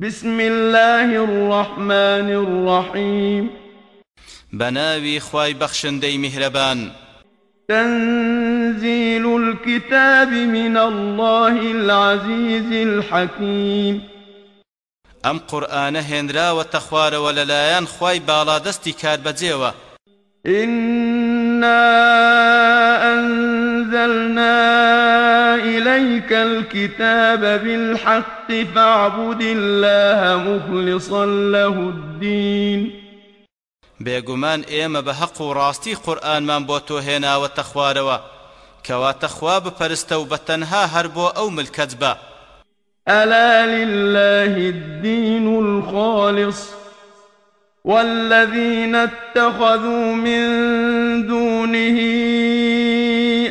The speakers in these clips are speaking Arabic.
بسم الله الرحمن الرحيم. بناوي خواي بخشندي مهربان تنزيل الكتاب من الله العزيز الحكيم. ئەم قورآانە هێنراوە تەخوارەوە لەلایەن خی باڵادەستی کار بەجێوە إنا أنزلنا إليك الكتاب بالحق فاعبد الله مخلصا له الدين. بێگومان ئێمە بە حەق و ڕاستی قورآنمان بۆ تۆ هێناوە تەخوارەوە کەواتە خوا بپەرستە و بە تەنها هەر بۆ ئەو ملکەت بە. ألا لله الدين الخالص والذين اتخذوا من دونه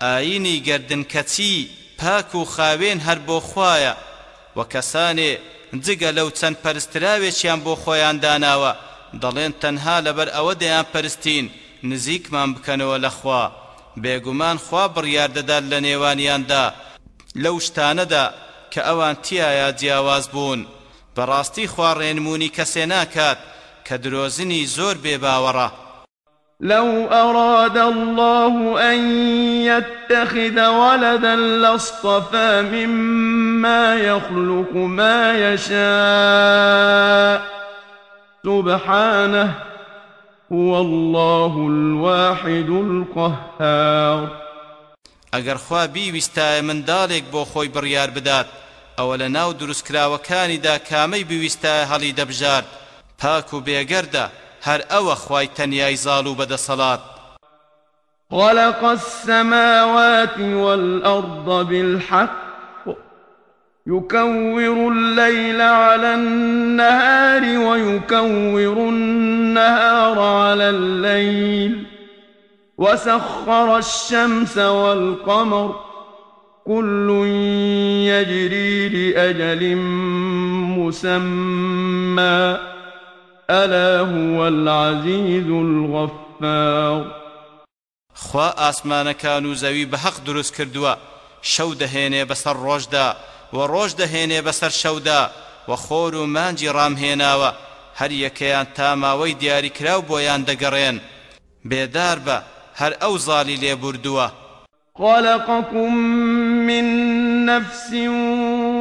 ئاینی گردنکەچی پاک و خاوێن هەر بۆ خوایە و کەسانێ جگە لەو چەند پەرستراوێکیان بۆ خۆیان داناوە دەڵێن تەنها لەبەر ئەوە دەیان پەرستین نزیکمان بکەنەوە لە خوا. بێگومان خوا بڕیار دەدات لە نێوانیاندا. لەو شتانەدا کە ئەوان تایە جیاواز بوون. بەڕاستی خوا ڕێنمونی کەسێ ناکات کە درۆزنی زۆر بێباوەڕە. لو أراد الله أن يتخذ ولدا لاصطفى مما يخلق ما يشاء. سبحانه هو الله الواحد القهار. ئەگەر خوا بیویستایە منداڵێک بۆ خۆی بڕیار بدات ئەوە لە ناو دروستکراوەکانیدا کامەی بویستایە هەڵی دەبژارد. پاک و بێگەردە. هر أو خواي تنياي زالو بدا صلاة خلق السماوات والأرض بالحق. يكور الليل على النهار ويكور النهار على الليل. وسخر الشمس والقمر. كل يجري لأجل مسمى. ألا هو العزيز الغفار. خوا ئاسمانەکان و زەوی بە حەق دروست کردووە شەو دەهێنێ بەسەر ڕۆژدا و ڕۆژ دەهێنێ بەسەر شەودا و خۆر و مانجی ڕامهێناوە هەر یەکەیان تاماوەی دیاریکراو بۆیان دەگەڕێن. بێدار بە هەر ئەو زالی لێبوردووە. خلقكم من نفس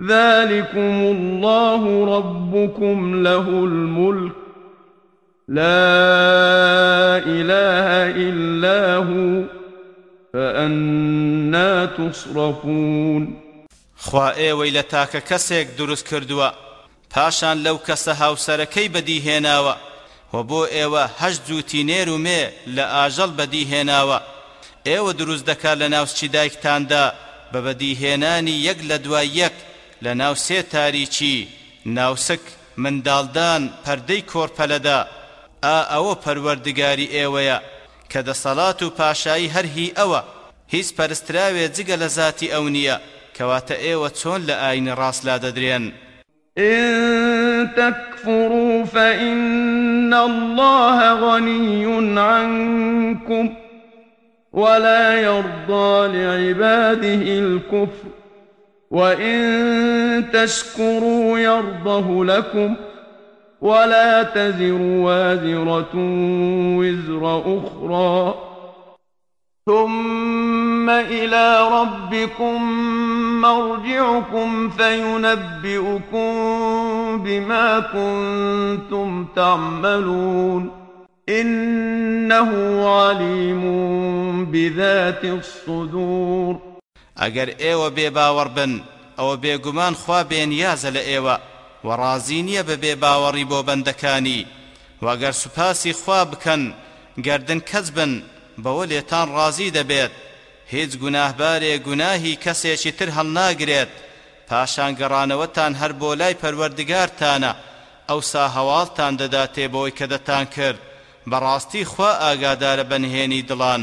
ذلكم الله ربكم له الملك لا إله إلا هو فأنا تصرفون خوا ئێوەی لە تاکە کەسێک دروست کردووە. پاشان لەو کەسە هاوسەرەکەی بەدیهێناوە و بۆ ئێوە هەشت جووتی نێر و مێ لە ئاژەڵ بەدیهێناوە. ئێوە دروست دەکات لە ناوچی دایکتاندا بە بەدیهێنانی لە ناو سێ تاریچی ناوسک منداڵدان پەردەی کۆرپەلەدا. ئا ئەوە پەروەردگاری ئێوەیە کە دەسەڵات و پاشایی هەرهی ئەوە. هیچ پەرستراوێ جگە لە ذاتی ئەو نییە کەواتە ئێوە چۆن لە ئاین ڕاست لا دەدرێن. إن تكفروا فإن الله غني عنكم ولا يرضى لعباده الكفر. وإن تشكروا يرضه لكم ولا تزر وازرة وزر أخرى ثم إلى ربكم مرجعكم فينبئكم بما كنتم تعملون إنه عليم بذات الصدور ئەگەر ئێوە بێ باوەڕ بن ئەوە بێگومان خوا بێنیازە لە ئێوە وەڕازی نییە بە بێ باوەڕی بۆ بەندەکانی. واگەر سوپاسی خوا بکەن گردن کەس بن بەوە لێتان ڕازی دەبێت. هیچ گوناهبارێ گوناهی کەسێکی تر هەڵناگرێت. پاشان گەڕانەوەتان هەر بۆ لای پەروەردگارتانە ئەوسا هەواڵتان دەداتێ بۆی کە دەتان کرد. بەڕاستی خوا ئاگادارە بەنهێنی دڵان.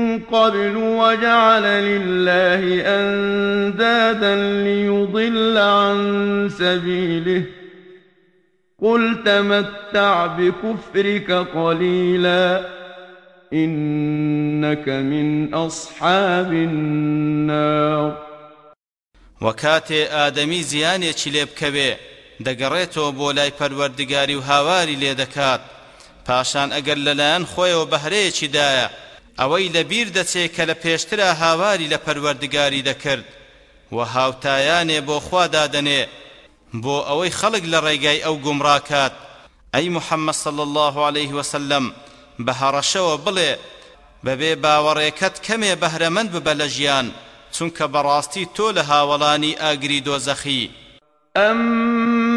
قبل وجعل لله أندادا ليضل عن سبيله. قل تمتع بكفرك قليلا إنك من أصحاب النار. وكاتي آدمي زياني چليب كبه دەگەڕێتەوە بۆ لای پەروەردگاری و هاواری لێ دەکات پاشان ئەگەر لەلایەن خۆیەوە بەهرەیەکی دایە ئەوەی لەبیر دەچێت کە لە پێشترا هاواری لە پەروەردگاری دەکرد و هاوتایانێ بۆ خوا دادەنێ بۆ ئەوەی خەڵک لە ڕێگای ئەو گومڕاکات. ئەی محەممەد صل الله عليه وسلم بە هەڕەشەوە بڵێ بەبێ باوەڕێکەت کەمێ بەهرەمەند ببە لە ژیان چونکە بەڕاستی تۆ لە هاوڵانی ئاگری دۆزەخی.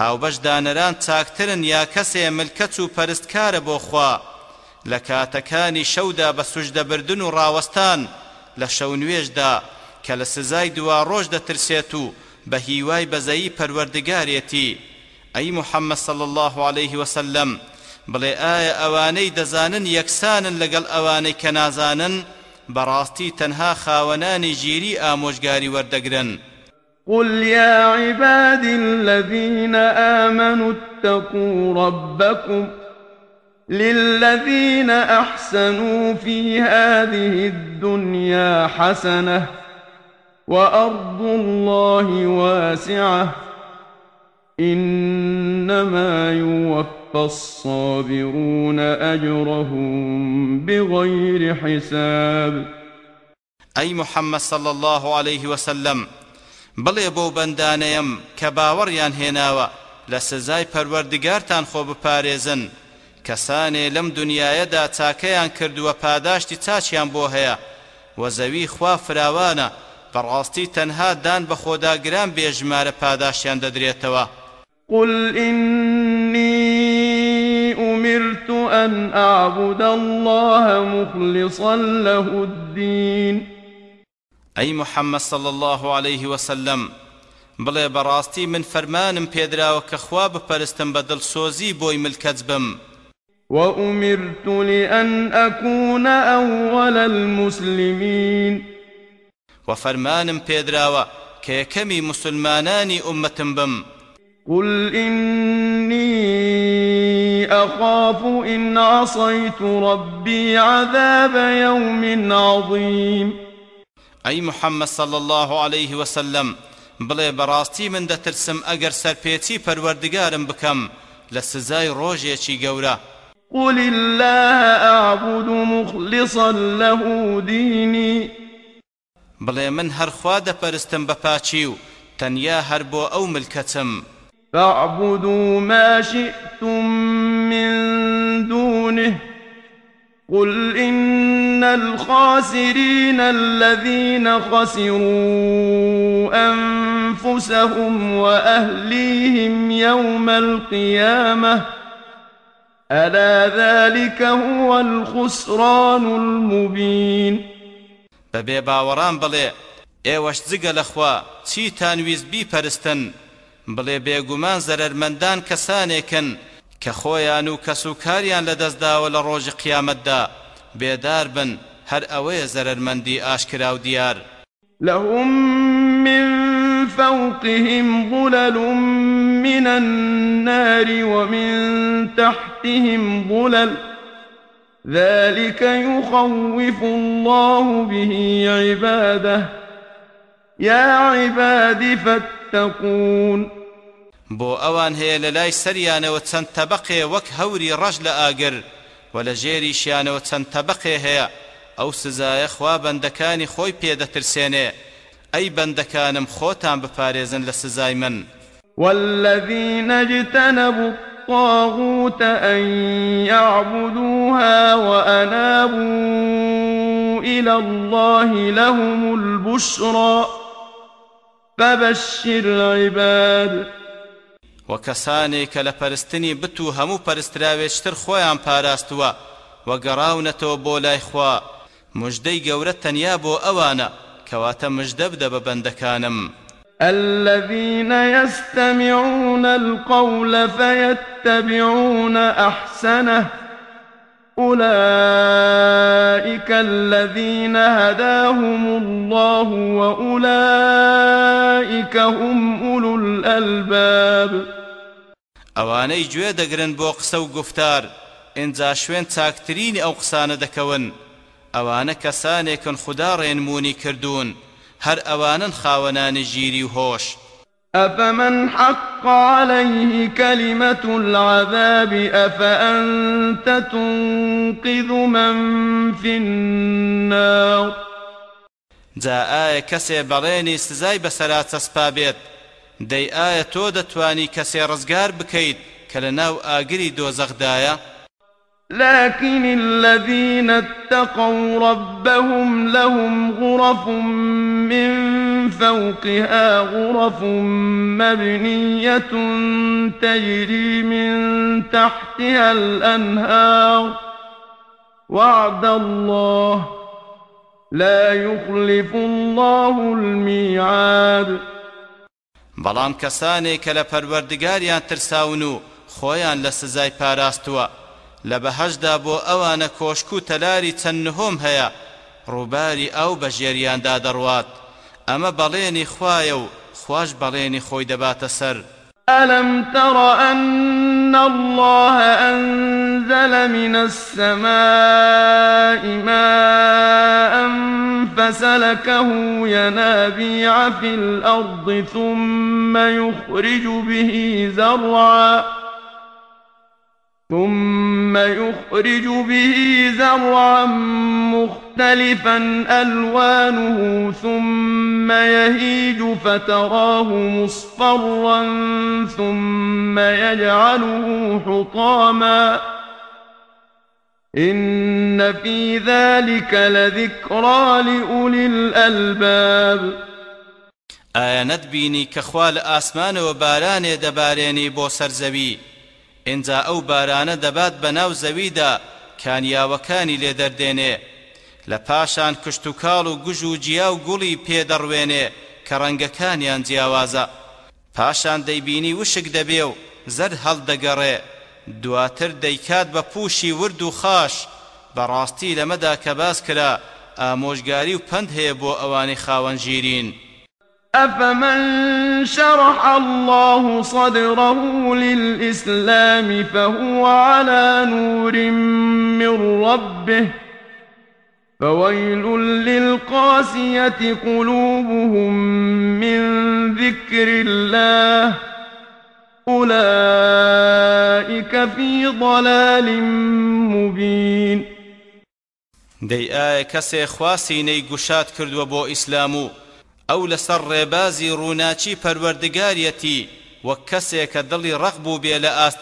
هاوبەش دانەران چاکترن یا کەسێ ملکەت و پەرستکارە بۆ خوا. لە کاتەکانی شەودا بە سوژدەبردن و ڕاوەستان لە شەو نوێژدا کە لە سزای دوا ڕۆژ دەترسێت و بە هیوای بەزەیی پەروەردگارێتی ئەی محەممەد صل الله عليه وسلم بڵێ ئایا ئەوانەی دەزانن یەکسانن لەگەڵ ئەوانەی کە نازانن بەڕاستی تەنها خاوەنانی ژیری ئامۆژگاری وەردەگرن. قل يا عباد الذين آمنوا اتقوا ربكم للذين أحسنوا في هذه الدنيا حسنة وأرض الله واسعة إنما يوفى الصابرون أجرهم بغير حساب أي محمد صلى الله عليه وسلم بڵێ بۆ بەندانەیەم کە باوەڕیان هێناوە لە سزای پەروەردگارتان خۆ بپارێزن. کەسانێ لەم دنیاەدا چاکەیان کردووە پاداشتی چاچیان بۆ هەیە. و زەوی خوا فراوانە بەڕاستی تەنها دان بە خۆداگران بێژمارە پاداشیان دەدرێتەوە. قل إني أمرت أن أعبد الله مخلصا له الدين. ئەی محەممەد صل الله عليه وسلم بڵێ بەڕاستی من فەرمانم پێدراوە کە خوا بپەرستم بە دڵسۆزی بۆی ملکەت بم. وأمرت لأن أكون أول المسلمين. وفرمانم بيدراوة كيكمي مسلماناني أمتم بم. قل إني أخاف إن عصيت ربي عذاب يوم عظيم. ئەی محەممەد صل الله عليه وسلم بڵێ بەڕاستی من دەترسم ئەگەر سەرپێچی پەروەردگارم بکەم لە سزای ڕۆژێکی گەورە قل الله أعبد مخلصا له ديني بڵێ من هەرخوا دەپەرستم بە پاچی و تەنیا هەر بۆ ئەو ملکەتم فاعبدوا ما شئتم من دونه. قل إن الخاسرين الذين خسروا أنفسهم وأهليهم يوم القيامة ألا ذلك هو الخسران المبين بەبێ باوەڕان بڵێ ئێوەش جگە لەخوا چیتان ویست بیپەرستن؟ بڵێ بێگومان زەرەرمەندان کەسانێکن کە خۆیان و کەسوکاریان لەدەستداوە لە ڕۆژی قیامەتدا. بێدار بن هەر ئەوەیە زەرەرمەندی ئاشکرا و دیار. لهم من فوقهم ظلل من النار ومن تحتهم ظلل. ذلك يخوف الله به عباده. يا عباد فاتقون. بۆ ئەوان هەیە لە لای سەریانەوە چەند تەبقێ وەک هەوری ڕەش لە ئاگر و لە ژێریشیانەوە چەند تەبقێ هەیە. ئەو سزایە خوا بەندەکانی خۆی پێدەترسێنێ. ئەی بەندەکانم خۆتان بپارێزن لە من. والذين اجتنبوا الطاغوت أن يعبدوها وأنابوا إلى الله لهم البشرى. فبشر عباد وە کەسانێک کە لە پەرستنی بت و هەموو پەرستراوێشتر خۆیان و گەڕاونەتەوە بۆ خوا. مژدەی گەورە تەنیا بۆ ئەوانە کەواتە مژدە بدە الذين يستمعون القول فيتبعون أحسنه أولئك الذين هداهم الله وأولئك هم أولو الألباب. ئەوانەی گوێ دەگرن بۆ قسە و گفتار ئینجا شوێن چاکترینی ئەو قسانە دەکەون. ئەوانە کەسانێکن خدا ڕێنمونی کردوون هەر ئەوانن خاوەنانی ژیری و أفمن حق عليه كلمة العذاب أفأنت تنقذ من في النار؟ جا ئایا کەسێ بەڵێنی سزای بەسەرا چەسپا بێت. دەی ئایا تۆ دەتوانی کەسێ ڕزگار بکەیت کە لە لكن الذين اتقوا ربهم لهم غرف من فوقها غرف مبنية تجري من تحتها الأنهار. وعد الله لا يخلف الله الميعاد. بەڵام کەسانێک کە لە پەروەردگاریان ترساون و خۆیان لە بەهەشدا بۆ ئەوانە کۆشک و تەلاری چەند نهۆم هەیە ڕووباری ئەو بە ژێریاندا دەڕوات ئەمە بەڵێنی خوایە و خوش بەڵێنی ألم تر أن الله أنزل من السماء ماء فسلكه ينابيع في الأرض ثم يخرج به زرعا. ثم يخرج به زرعا مختلفا ألوانه ثم يهيج فتراه مصفرا ثم يجعله حطاما. إن في ذلك لذكرى لأولي الألباب. کە خوا لە ئاسمانەوە بارانێ دەبارێنی بۆ سەرزەوی؟ ئینجا ئەو بارانە دەبات بە ناو زەویدا کانیاوەکانی لێ دەردێنێ لە پاشان کشت و کاڵ و گوژ و جیا و گوڵی پێدەڕوێنێ کە ڕەنگەکانیان جیاوازە. پاشان دەیبینی وشک دەبێ و زەر هەڵدەگەڕێ. دواتر دەیکات بە پوشی ورد و خاش بەڕاستی لەمەدا کە باس کرا ئامۆژگاری و پند هەیە بۆ ئەوانی خاوەن ژیرین أفمن شرح الله صدره للإسلام فهو على نور من ربه فويل للقاسية قلوبهم من ذكر الله أولئك في ضلال مبين دەی ئایا کەسێ خواسینەی گوشات کردووە بۆ ئیسلام و ئەو لەسەر ڕێبازی ڕووناچی پەروەردگارەتی وەک کەسێک کە دڵی ڕق بوو بێ لە ئاست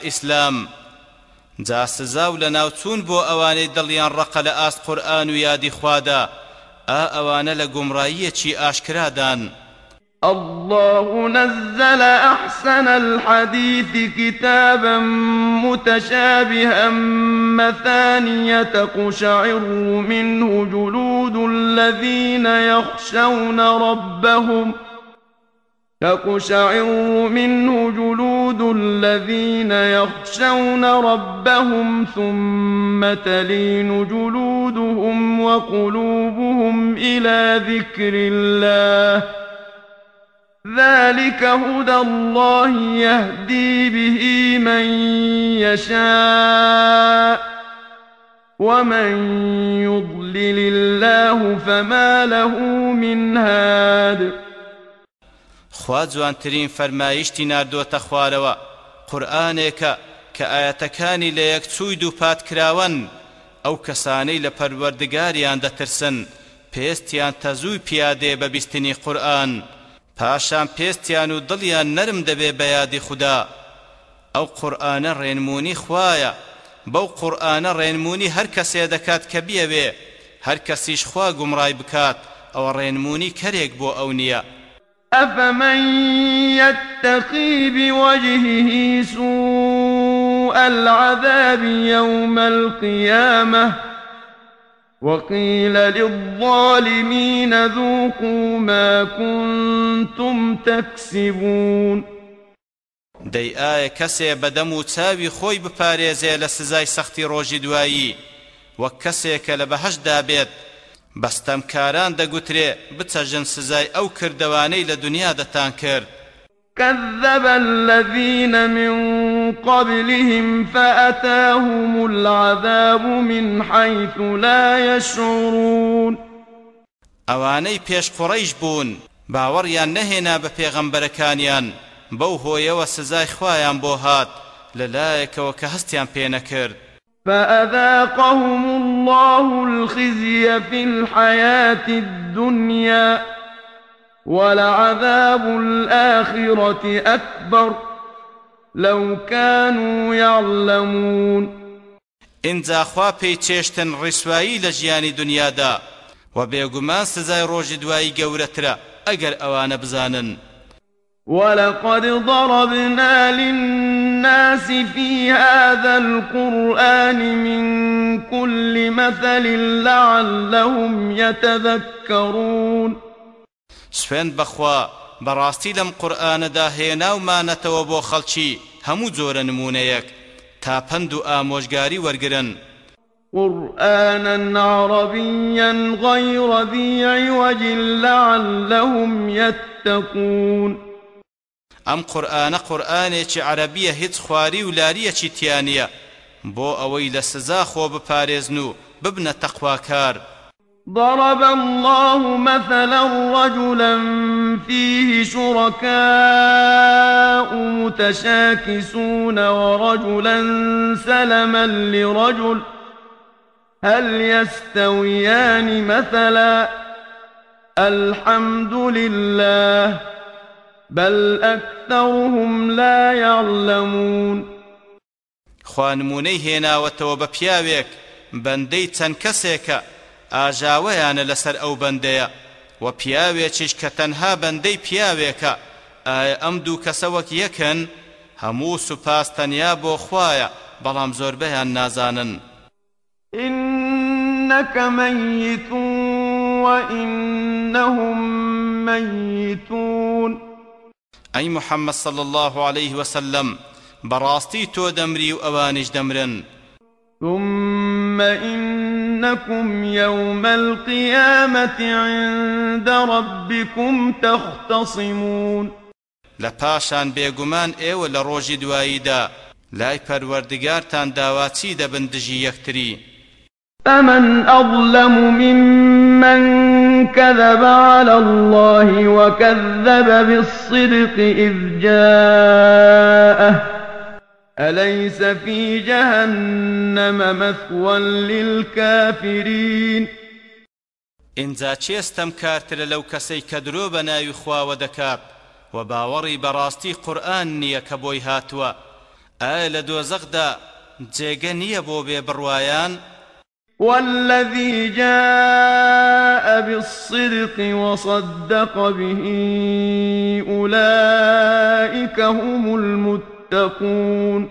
جا سزا و لە ناوچوون بۆ ئەوانەی دڵیان ڕقە لە ئاست یادی خوادا. ئا ئەوانە لە گومڕاییەکی ئاشکرادان الله نزل أحسن الحديث كتابا متشابها مثانية تقشعر منه جلود الذين يخشون ربهم ۖ تقشعر منه جلود الذين يخشون ربهم ثم تلين جلودهم وقلوبهم إلى ذكر الله. ذلك هدى الله يهدي به من يشاء. ومن يضلل الله فما له من هاد خوا جوانترین فەرمایشتی ناردۆتە خوارەوە. قورآانێکە کە ئاەتەکانی لە یەکچووی دوو پاتکراون ئەو کەسانەی لە پەروەردگاریان دەترسن. پێستیان تەزووی پیادێ بە بیستنی قورآن. پاشان پێستیان و دڵیان نەرم دەبێ بە یادی خوددا. ئەو قورآانە ڕێنمونی خوایە. بەو قورآانە ڕێنمونی هەر کەسێ دەکات کە بیەوێ هەر کەسیش خوا گومڕای بکات ئەوە ڕێنمونی کەرێک بۆ ئەو أفمن يتقي بوجهه سوء العذاب يوم القيامة وقيل للظالمين ذوقوا ما كنتم تكسبون دەی ئایا کەسێ بەدەم و چاوی خۆی بپارێزێ لە سزای سەختی ڕۆژی دوایی؟ وەک کەسێکە لە بەهەشدا بێت بەستەمکاران دەگوترێ بچەژن سزای ئەو کردەوانەی لە دنیا دەتان کرد. كذب الذين من قبلهم فأتاهم العذاب من حيث لا يشعرون. ئەوانەی پێش قڕەیش بوون باوەڕیان نەهێنا بە پێغەمبەرەکانیان. بەو هۆیەوە سزای خوایان بۆ هات لەلایەکەوە کە هەستیان پێ نەکرد. فأذاقهم الله الخزي في الحياة الدنيا ولعذاب الآخرة أكبر لو كانوا يعلمون. اینجا خوا پێی چێشتن ڕیسوایی لە ژیانی دنیادا و بێگومان سزای ڕۆژی دوایی گەورەترە ئەگەر ئەوانە بزانن. ولقد ضربنا للناس في هذا القرآن من كل مثل لعلهم يتذكرون سفند بخوا براستي لم قرآن دا هێنا ومانەتەوە بۆ خەڵکی هەموو جۆرە نمونەیەک تا پند و ئامۆژگاری وەرگرن. قرآنا عربيا غير ذي عوج لعلهم يتقون ئەم قورآانە قورآانێکی عەربیە هیچ خواری و لاریەکی تیانە بۆ ئەوەی لە سزا خۆ بپارێزن و ببنە تەخواکار ضرب الله مثلا رجلا فيه شركاء متشاكسون ورجلا سلما لرجل. هل يستويان مثلا؟ الحمد لله. بل أكثرهم لا يعلمون. خوانمونەی هێناوەتەوە بە پیاوێک بەندەی چەند کەسێکە ئاژاوەیانە لەسەر ئەو بەندەیە. و پیاوێکیش کە تەنها بەندەی پیاوێکە ئایا ئەم دوو کەسە وەک یەکەن هەموو سوپاس تەنیا بۆ خوایە بەڵام زۆربەیان نازانن. إنك ميت وإنهم ميتون. ئەی محمد صلى الله عليه وسلم بەڕاستی تۆ دەمری و ئەوانیش دەمرن. ثم إنكم يوم القيامة عند ربكم تختصمون. لپاشان بێگومان ئێوە لە ڕۆژی دواییدا لای پەروەردگارتان داواچی دەبن دژی یەکتری. فمن أظلم ممن كذب على الله وكذب بالصدق إذ جاءه. أليس في جهنم مثوى للكافرين؟ ئینجا چێستەم کارترە لەو کەسەی کە درۆ بە ناوی خواوە دەکات و باوەڕی بەڕاستی قورئان نییە کە بۆی هاتووە ئایا والذي جاء بالصدق وصدق به أولئك هم المتقون.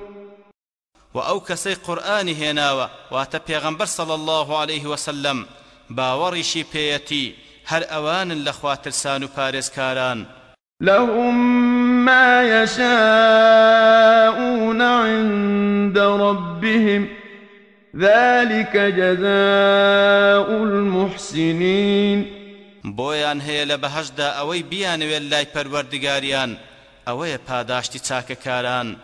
وأو كسي قرآن هناوة واتە پێغەمبەر صلى الله عليه وسلم باوەڕیشی پێیەتی هەر ئەوانن لە خواترسان و پارێزکاران لهم ما يشاءون عند ربهم ذلك جزاء المحسنين. بۆیان هەیە لە بەهەشدا ئەوەی بیانوێت لای پەروەردگاریان ئەوەیە پاداشتی چاکەکاران.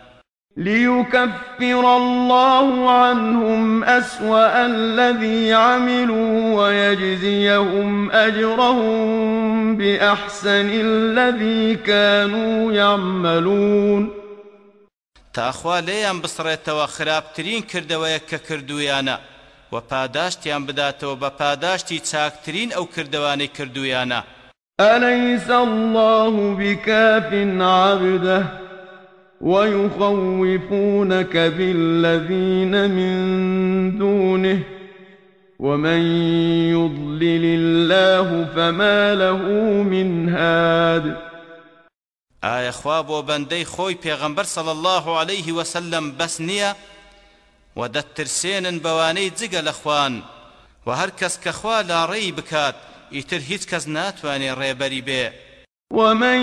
ليكفر الله عنهم أسوأ الذي عملوا ويجزيهم أجرهم بأحسن الذي كانوا يعملون. تاخوا لێیان بسڕێتەوە خراپترین کردەوەیە کە کردویانە و پاداشتیان بداتەوە بە پاداشتی چاکترین ئەو کردوانەی کردویانە. أليس الله بكاف عبده؟ ويخوفونك بالذين من دونه. ومن يضلل الله فما له من هاد. ئایا خوا بۆ بەندەی خۆی پێغەمبەر سەڵ الله عليه وسلم بەس نییە؟ و دەترسێنن بەوانەی جگە لە خوان و هەر کەس کە خوا لاڕێی بکات ئیتر هیچ کەس ناتوانێ ڕێبەری بێ. ومن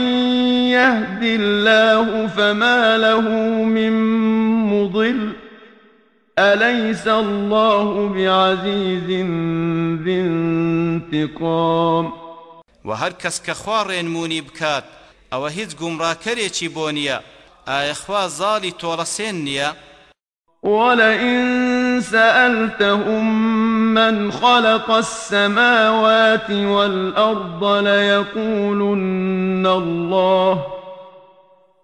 يهد الله فما له من مضل أليس الله بعزيز ذي انتقام؟ وهر كس كخوار موني بكات ئەوە هیچ گومڕاکەرێکی بۆ نییە. ئایا خوا زاڵی تۆڵەسێن نییە؟ ولئن سألتهم من خلق السماوات والأرض ليقولن الله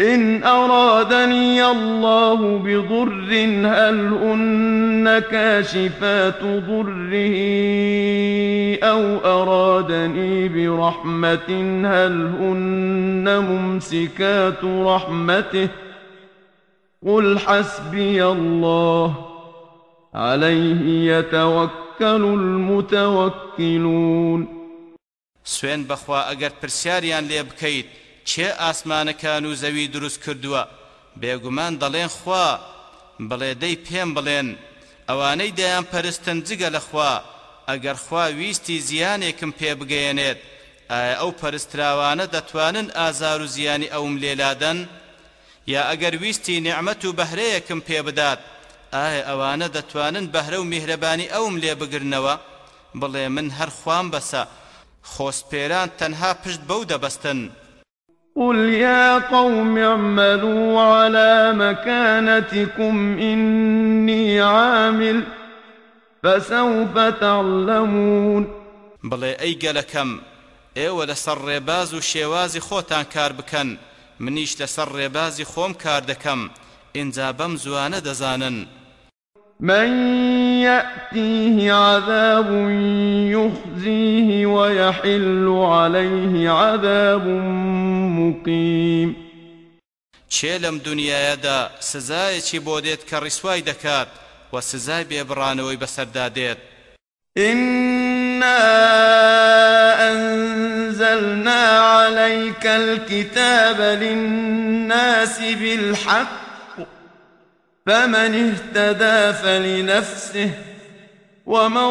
إن أرادني الله بضر هل هن كاشفات ضره؟ أو أرادني برحمة هل هن ممسكات رحمته؟ قل حسبي الله عليه يتوكل المتوكلون. سوين بخوا اگر پرسیاریان لێ بکەیت چێ ئاسمانەکان و زەوی دروست کردووە؟ بێگومان دەڵێن خوا بڵێ دەی پێم بڵێن. ئەوانەی دەیان پەرستن جگە لە خوا. ئەگەر خوا ویستی زیانێکم پێ بگەیەنێت ئایا ئەو پەرستراوانە دەتوانن ئازار و زیانی ئەوم لێلادەن؟ یا ئەگەر ویستی نعمەت و بەهرەیەکم پێ بدات ئایا ئەوانە دەتوانن بەهرە و میهرەبانی ئەوم لێ بگرنەوە؟ بڵێ من هەر خوام بەسە. خۆسپێران تەنها پشت بەو دەبەستن. قل يا قوم اعملوا على مكانتكم إني عامل فسوف تعلمون بڵێ ئەی گەلەکەم ئێوە لەسەر ڕێباز و شێوازی خۆتان کار بکەن. منیش لەسەر ڕێبازی خۆم کار دەکەم. ئینجا بەم زوانە من يأتيه عذاب يخزيه ويحل عليه عذاب مقيم. چێ لەم دنیاەدا سزایەکی بۆ دێت کە ڕیسوای دەکات و سزای بێبڕانەوەی بەسەردا دێت. إنا أنزلنا عليك الكتاب للناس بالحق فمن اهتدى فلنفسه ومن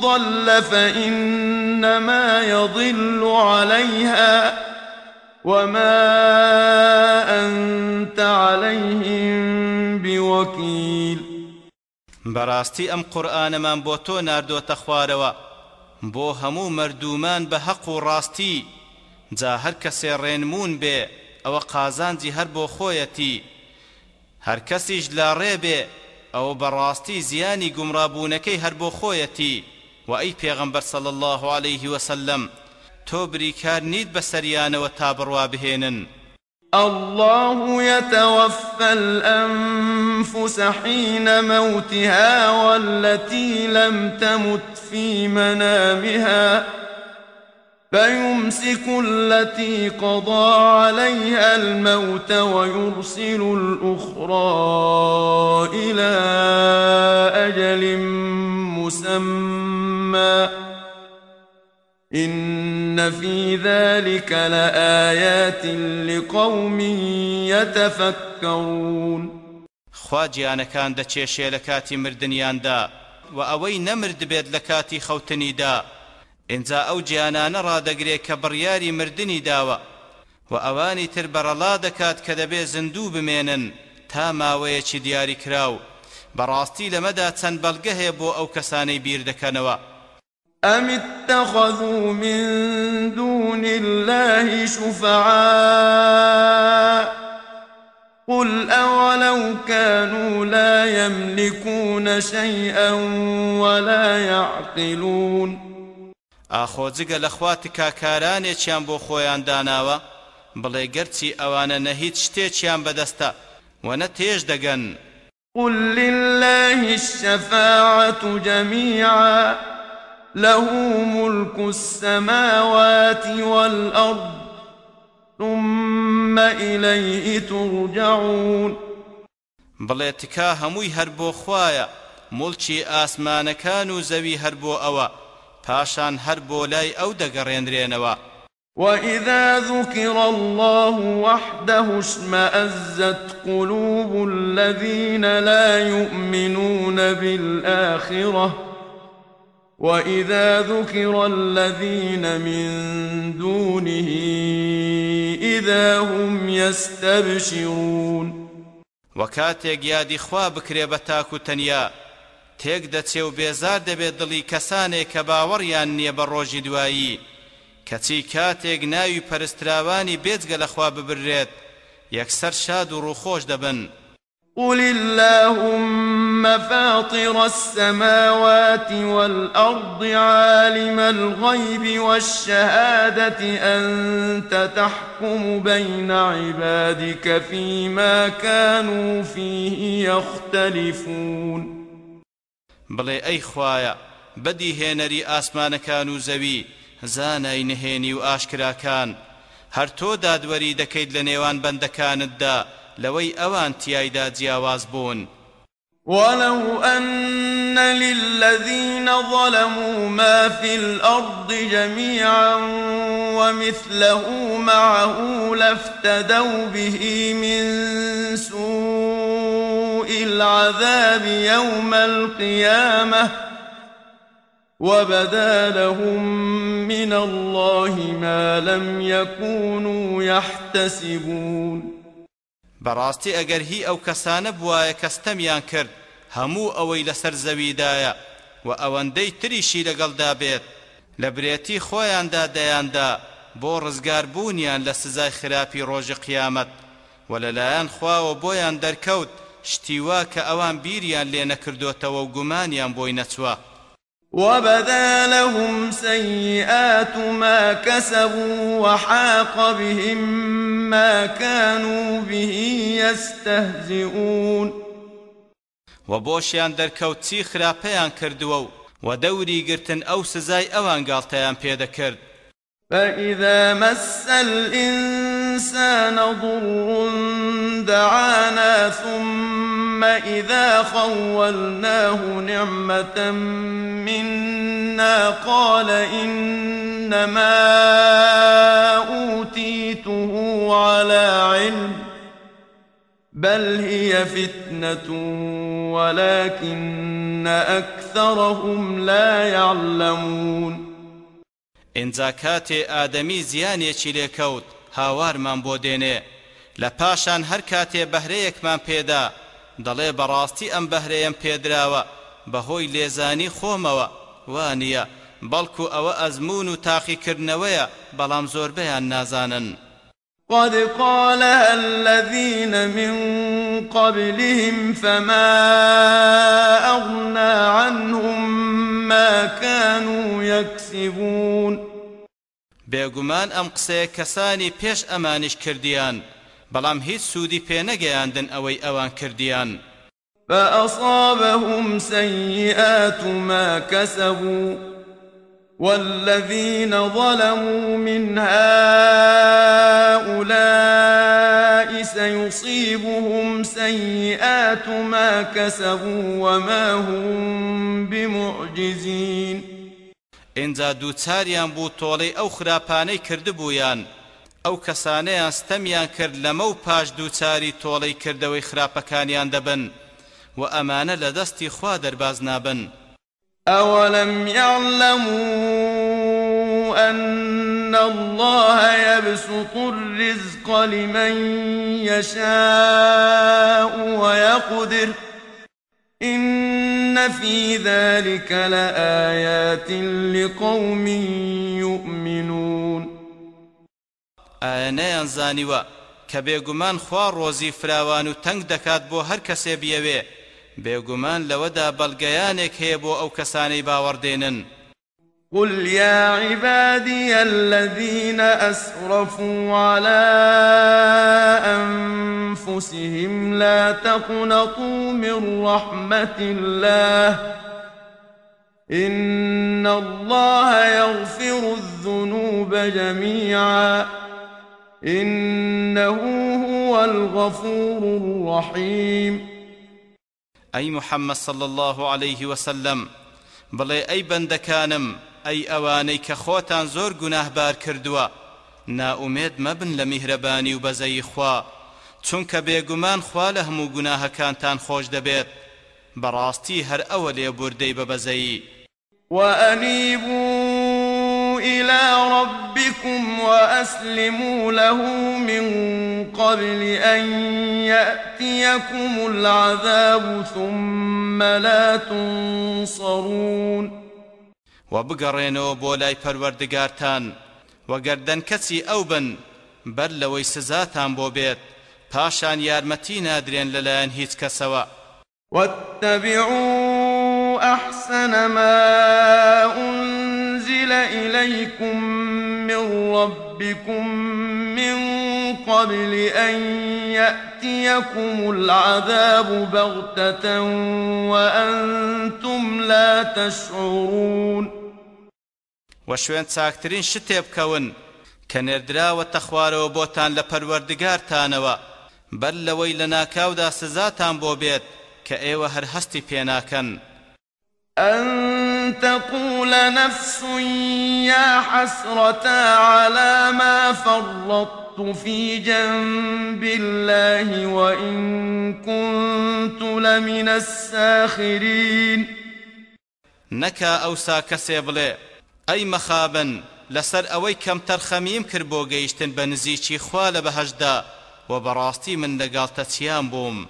ضل فإنما يضل عليها وما أنت عليهم بوكيل. بەڕاستی ئەم قورآنەمان بۆ تۆ ناردۆتە خوارەوە بۆ هەموو مردومان بە حەق و ڕاستی جا هەر کەسێ ڕێنمون بێ ئەوە قازانجی هەر بۆ خۆیەتی. هەر کەسیش لا ڕێبێ ئەوە بەڕاستی زیانی گومڕابوونەکەی هەر بۆ خۆیەتی. و ئەی پێغەمبەر صلی الله عليه وسلم تۆ بریکار نیت بەسەریانەوە تا بڕوا بهێنن الله يتوفى الأنفس حين موتها والتي لم تمت في منامها. فيمسك التي قضى عليها الموت ويرسل الأخرى إلى أجل مسمى. إن في ذلك لآيات لقوم يتفكرون. خوا گیانەکان دەچێشێ لە کاتی مردیاندا و ئەوەی نەمرد بێت لە کاتی خەوتنیدا. ئینجا ئەو گیانانە ڕادەگرێت کە بڕیاری مردنی داوە. و ئەوانی تر بەڕەڵا دەکات کە دەبێ زندوو تا ماوەیەکی دیاری کراو. بەڕاستی لەمەدا چەند بەڵگە هەیە بۆ ئەو کەسانەی بیر دەکەنەوە. أم اتخذوا من دون الله شفعاء؟ قل أولو كانوا لا يملكون شيئا ولا يعقلون. ئاخۆ جگە لە خوا تکاکارانێکیان بۆ خۆیان داناوە بڵێ گەرچی ئەوانە نە هیچ شتێکیان بەدەستە وەنە تێش دەگەن. قل لله الشفاعة جميعا له ملك السماوات والأرض ثم إليه ترجعون. بڵێ تکا هەمووی هەر بۆ خوایە مڵکی ئاسمانەکان و زەوی هەر بۆ ئەوە پاشان هەر بۆ لای ئەو دەگەڕێنرێنەوە. وإذا ذكر الله وحده اشمأزت قلوب الذين لا يؤمنون بالآخرة وإذا ذكر الذين من دونه إذا هم يستبشرون. وكاتيك يادي خوا بكري بتاكو تنيا تێک دەچێ و بێزار دەبێت دڵی کەسانێک کە باوەڕیان نییە بە ڕۆژی دوایی. کەچی کاتێک ناوی پەرستراوانی بێجگە لەخوا ببرێت یەکسەر شاد و ڕووخۆش دەبن. قل اللهم فاطر السماوات والأرض عالم الغيب والشهادة أنت تحكم بين عبادك فيما كانوا فيه يختلفون. بڵێ ئەی خوایە بەدی هێنەری ئاسمانەکان و زەوی زانای نهێنی و ئاشکراکان. هەر تۆ دادوەری دەکەیت لە نێوان بەندەکانتدا لەوەی ئەوان تیایدا جیاواز بوون. ولو أن للذين ظلموا ما في الأرض جميعا ومثله معه لافتدوا به من سوء العذاب يوم القيامة وبدا لهم من الله ما لم يكونوا يحتسبون. بەڕاستی ئەگەر هی ئەو کەسانە بواە کەستەمیان هەموو ئەوەی لەسەر زەویدایە و ئەوەندەی تریشی لەگەڵدا بێت لە برێتی خۆیاندا دەیاندا بۆ ڕزگار بوونیان لە سزای خراپی ڕۆژی قیامەت و لەلایەن خواوە بۆیان دەرکەوت شتیوا کە ئەوان بیریان لێ نەکردوتەوە و گومانیان بۆی نەچوە وبدا لهم سيئات ما كسبوا وحاق بهم ما كانوا به يستهزئون وبوشيان دركوت چی خراپەیان کردووە و و دەوری گرتن ئەو سزای ئەوان گاڵتەیان پێدەکرد فإذا مس الإنسان ضر دعانا ثم إذا خولناه نعمة منا قال إنما أوتيته على علم بل هي فتنة ولكن أكثرهم لا يعلمون. ئینجا کاتێ ئادەمی زیانێکی لێکەوت هاوارمان بۆ دێنێ لە پاشان هەر کاتێ بەهرەیەکمان پێدا دەڵێ بەڕاستی ئەم بەهرەیەم پێدراوە بەهۆی لێزانی خۆمەوە وانە بەڵکو ئەوە ئەزمون و تاقیکردنەوەیە بەڵام زۆربەیان نازانن. قد قالها الذين من قبلهم فما أغنى عنهم ما كانوا يكسبون. بێگومان ئەم قسەیە کەسانی پێش ئەمانش کردیان بەڵام هیچ سوودی پێ نەگەیاندن ئەوەی ئەوان کردیان. فأصابهم سيئات ما كسبوا. والذين ظلموا من هؤلاء سيصيبهم سيئات ما كسبوا وما هم بمعجزين. ئینجا دووچاریان بوو تۆڵەی ئەو خراپانەی کردبوویان ئەو کەسانەیان ستەمیان کرد لەمە و پاش دووچاری تۆڵەی کردەوەی خراپەکانیان دەبن و ئەمانە لە دەستی خوا دەرباز نابن أولم يعلموا أن الله يبسط الرزق لمن يشاء ويقدر إن في ذلك لآيات لقوم يؤمنون ئاەنەیان زانیوە کە بێگومان خوا ڕۆزی فراوان و دەکات بۆ هەر کەسێ بیەوێ لەوەدا بەڵگەیانێک هەیە بۆ ئەو کەسانەی باوەڕدێنن. قل يا عبادي الذين أسرفوا على أنفسهم لا تقنطوا من رحمة الله إن الله يغفر الذنوب جميعا إنه هو الغفور الرحيم ئەی محەممەد صل الله عليه وسلم بڵێ ئەی بەندەکانم ئەی ئەوانەی کە خۆتان زۆر گوناهبار کردووە ناومێد مەبن لە میهرەبانی و بەزەی خوا چونکە بێگومان خوا لە هەموو گوناهەکانتان خۆش دەبێت بەڕاستی هەر ئەوە لێبوردەی بە بەزەیی. وأنيبوا إلى ربكم وأسلموا له من قبل أن يأتيكم العذاب ثم لا تنصرون. وبگەڕێنەوە بۆ لای پەروەردگارتان وەگەردەن کەچی ئەو بن بەر لەوەی سزاتان بۆ بێت. پاشان یارمەتی نادرێن لەلایەن هیچ کەسەوە. واتبعوا أحسن ما أنزل إليكم من ربكم من قبل أن يأتيكم العذاب بغتة وأنتم لا تشعرون. شتێ بکەون کە نێردراوەتە خوارەوە بۆتان لە پەروەردگارتانەوە. بەر لەوەی لە ناکاودا سزاتان بۆ بێت کە ئێوە هەر أن تقول نفس يا حسرة على ما فرطت في جنب الله وإن كنت لمن الساخرين. نەکا ئەوسا کەسێ بڵێ ئەی مەخابن لەسەر ئەوەی کەم تەرخەمیم کرد بۆ گەیشتن بە نزیکی خوا لە بەهەشدا و بەڕاستی من لەگاڵتە چیان بووم؟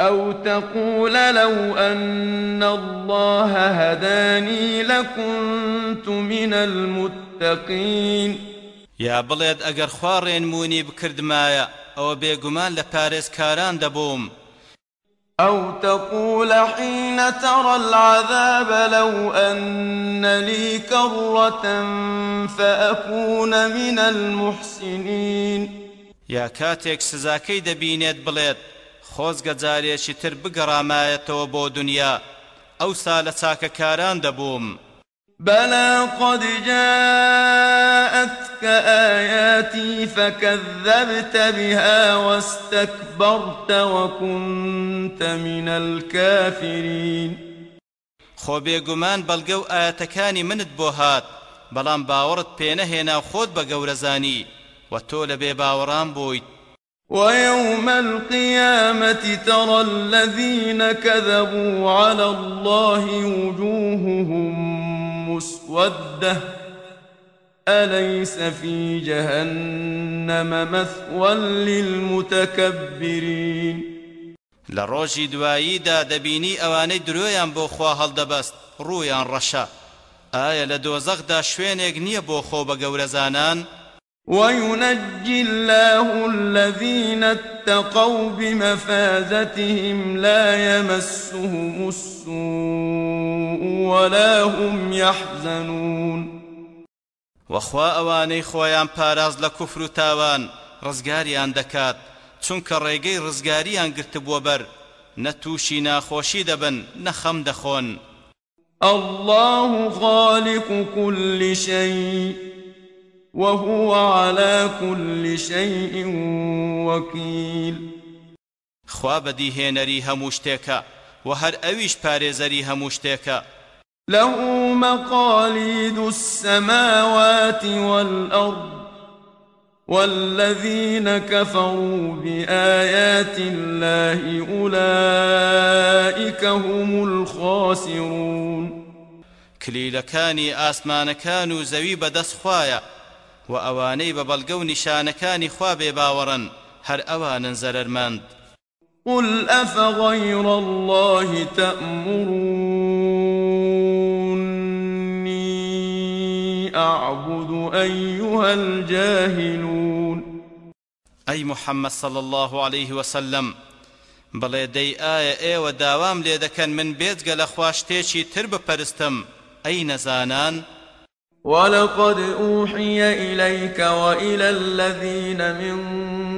أو تقول لو أن الله هداني لكنت من المتقين. یا بڵێت ئەگەر خوا ڕێنمونی بکردمایە ئەوە بێگومان لە پارێزکاران دەبووم أو تقول حين ترى العذاب لو أن لي كرة فأكون من المحسنين. یا کاتێک سزاکەی دەبینێت بڵێت خۆزگە جارێکی تر بگەڕامایەتەوە بۆ دنیا. ئەوسا لە چاکەکاران دەبووم. بلى قد جاءتك آياتي فكذبت بها واستكبرت وكنت من الكافرين. خۆ بێگومان بەڵگە و ئاەتەکانی منت بۆ هات بەڵام باوەڕت پێنەهێنا خۆت بە گەورەزانی و تۆ لە بێ باوەڕان بوویت. ويوم القيامة ترى الذين كذبوا على الله وجوههم مسودة. أليس في جهنم مثوى للمتكبرين؟ لە ڕۆژی دواییدا دەبینی ئەوانەی درۆیان بۆ خوا هەڵدەبەست ڕوویان ڕەشە. ئایا لە دۆزەخدا شوێنێک نییە بۆ وينجي الله الذين اتقوا بمفازتهم لا يمسهم السوء ولا هم يحزنون. وەخوا ئەوانەی خۆیان پاراز لە کوفر و تاوان ڕزگاریان دەکات چونکە ڕێگەی ڕزگاریان گرتبووە بەر نەتووشی ناخۆشی دەبن نەخەم دەخۆن. الله خالق كل شيء. وهو على كل شيء وكيل. خوا بەدیهێنەری هەموو شتێکە و هەر ئەویش پارێزەری هەموو شتێکە. له مقاليد السماوات والأرض والذين كفروا بآيات الله أولئك هم الخاسرون. کلیلەکانی ئاسمانەکان و زەوی بەدەستخوایە و ئەوانەی بە بەڵگە و نیشانەکانی خوا بێ باوەڕن هەر ئەوانن زەرەرمەند قل أفغير الله تأمروني أعبد أيها الجاهلون. أي محمد صلى الله عليه وسلم بڵێ دەی ئایا ئێوە داوام لێ دەکەن من بێجگە لە خواشتێکی تر بپەرستم ئەی نەزانان ولقد أوحي إليك وإلى الذين من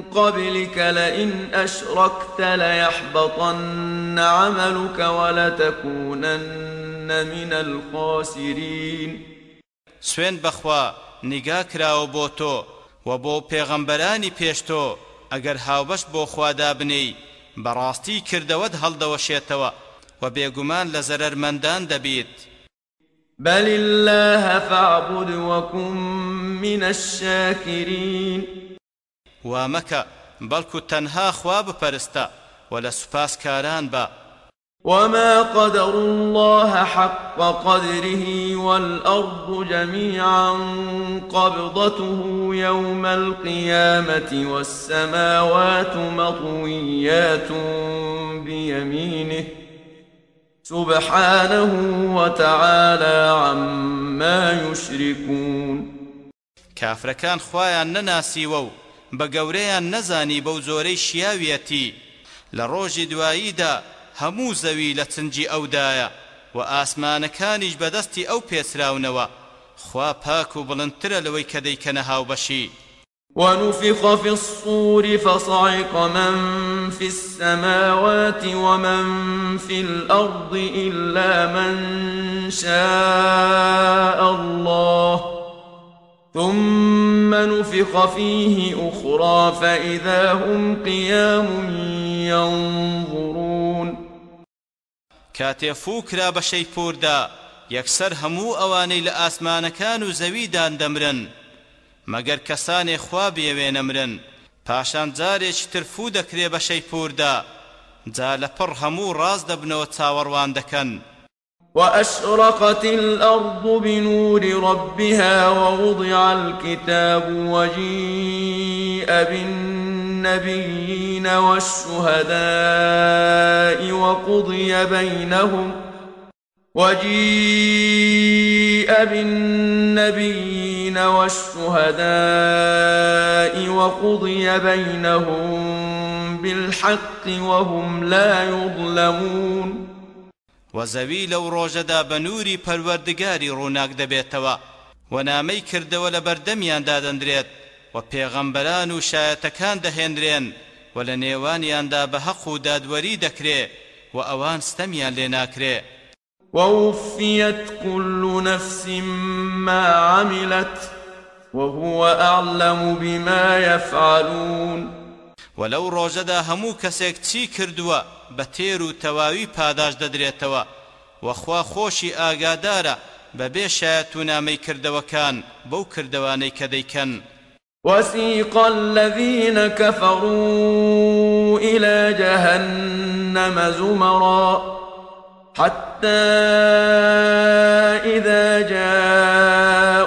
قبلك لئن أشركت ليحبطن عملك ولتكونن من الخاسرين. سوێن بەخوا نیگا کراوە بۆ تۆ و بۆ پێغەمبەرانی پێش تۆ ئەگەر هاوبەش بۆ خوادا بنەی بەڕاستی کردەوەت هەڵدەوەشێتەوە و بێگومان لە زەرەرمەندان دەبیت. بل الله فاعبد وكن من الشاكرين. وامەکە بەڵکو تەنها خوا بپەرستە و لە سوپاسکاران بە. وما قدر الله حق قدره والأرض جميعا قبضته يوم القيامة والسماوات مطويات بيمينه. سبحانه وتعالى عما يشركون. کافرەکان خۆیان نەناسیوە و بە گەورەیان نەزانی بەو زۆرەی شیاویەتی. لە ڕۆژی دواییدا هەموو زەوی لە چنجی ئەودایە و ئاسمانەکانیش بەدەستی ئەو پێسراونەوە خوا پاک و بڵندترە لەوەی کە دەیکەنە هاوبەشی. ونفخ في الصور فصعق من في السماوات ومن في الأرض إلا من شاء الله. ثم نفخ فيه أخرى فإذا هم قيام ينظرون. کاتێ فوکرا بە شەیپوردا یەکسەر هەموو ئەوانەی لە ئاسمانەکان و زەویدان دەمرن. مەگەر کەسانێ خوا بێوێنەمرن پاشان جارێکی ترفوو دەکرێ بە شەیپوردا. جا لەپڕ هەموو ڕاز دەبنەوە چاوەڕوان دەکەن. وأشرقت الأرض بنور ربها ووضع الكتاب وجيء بالنبيين والشهداء وقضي بينهم وجيء بالنبيين والشهداء وقضي بينهم بالحق وهم لا يظلمون. و زەوی لەو ڕۆژەدا بە نووری پەروەردگاری ڕووناک دەبێتەوە و نامەی کردەوە لە بەردەمیاندا دەندرێت و پێغەمبەران و شایەتەکان دەهێنرێن و لە نێوانیاندا بە حەق و دادوەری دەکرێ و ئەوان ستەمیان لێ ناکرێ ووفيت كل نفس ما عملت وهو أعلم بما يفعلون. ولو ڕۆژەدا هەموو کەسێک چی کردووە بە تێر و تەواوی پاداش دەدرێتەوە. وەخوا خۆشی ئاگادارە بەبێ شایەت و نامەی کردەوەکان بەو کردەوانەی کە دەیکەن. وسيق الذين كفروا إلى جهنم زمرا. حتى إذا جاءوها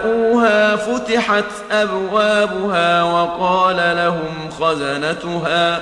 فتحت أبوابها وقال لهم خزنتها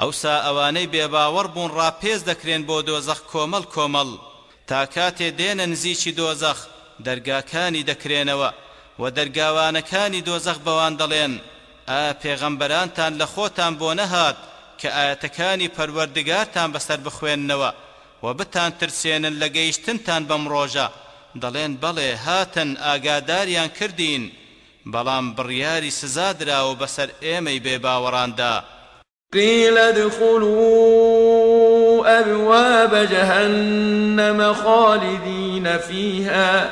ئەوسا ئەوانەی بێباوەڕ بوون ڕاپێز دەکرێن بۆ دۆزەخ کۆمەڵ کۆمەڵ. تا کاتێ دێنە نزیکی دۆزەخ دەرگاکانی دەکرێنەوە و دەرگاوانەکانی دۆزەخ بەوان دەڵێن. ئا پێغەمبەرانتان لە خۆتان بۆ نەهات کە ئاەتەکانی پەروەردگارتان بەسەر بخوێننەوە و بتان ترسێنن لە گەیشتنتان بەم ڕۆژە. دەڵێن بەڵێ هاتن ئاگاداریان کردین. بەڵام بڕیاری سزادراوە بەسەر ئێمەی بێباوەڕاندا. قيل ادخلوا أبواب جهنم خالدين فيها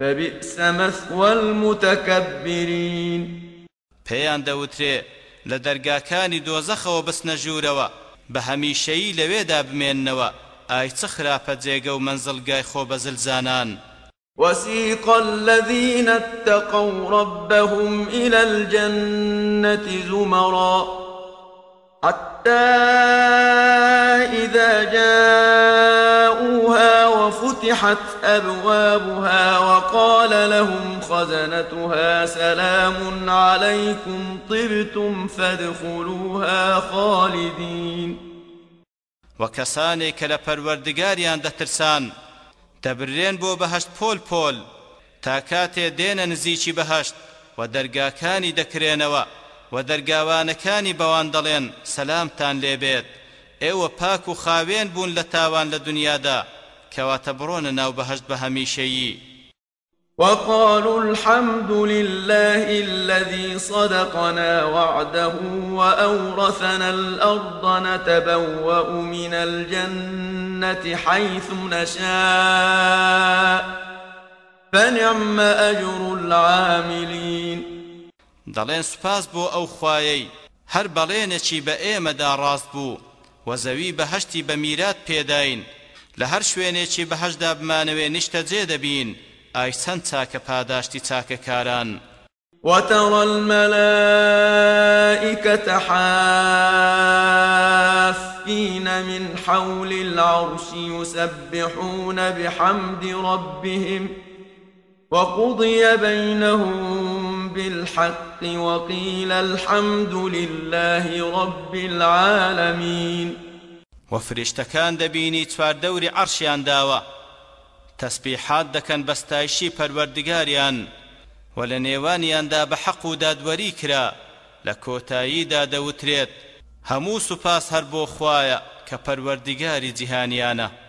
فبئس مثوى المتكبرين. پێیان دەوترێ لە دەرگاکانی دۆزەخەوە بستنە ژوورەوە بە هەمیشەیی لەوێدا بمێننەوە ئای چ خراپە جێگە و منزڵگای خۆ بەزلزانان وسيق الذين اتقوا ربهم إلى الجنة زمرًا. حتى إذا جاءوها وفتحت أبوابها وقال لهم خزنتها سلام عليكم طبتم فادخلوها خالدين. وكساني كلا پروردگاريان دترسان دەبرێن بۆ بەهشت پۆل پۆل تا کاتێ دێنە نزیکی بەهشت و دەرگاکانی و دەرگاوانەکانی بەوان دەڵێن سەلامتان لێبێت ئێوە پاک و خاوێن بوون لە تاوان لە دنیادا. کەواتە بڕۆنە ناو بەهشت بە هەمیشەیی. وقالوا الحمد لله الذي صدقنا وعده وأورثنا الأرض نتبوأ من الجنة حيث نشاء. فنعم أجر العاملين. دەڵێن سوپاس بۆ ئەو خوایەی. هەر بەڵێنێکی بە ئێمەدا ڕاست بوو و زەوی بەهشتی بە میرات پێداین. لە هەر شوێنێکی بەهشدا بمانەوێ نیشتە جێ دەبین ئای چەند چاکە پاداشتی چاکەکاران. وترى الملائكة حافين من حول العرش يسبحون بحمد ربهم. وقضي بينهم بالحق وقيل الحمد لله رب العالمين. وفرشتكان دبيني توار دوري عرشيان داوا تسبيحات دكن بستايشي پروردگاريان ولنيوانيان بحق دادوري كرا لكوتايي دا دوتريت همو سپاس هر بو خوايا كپروردگاري جهانيانا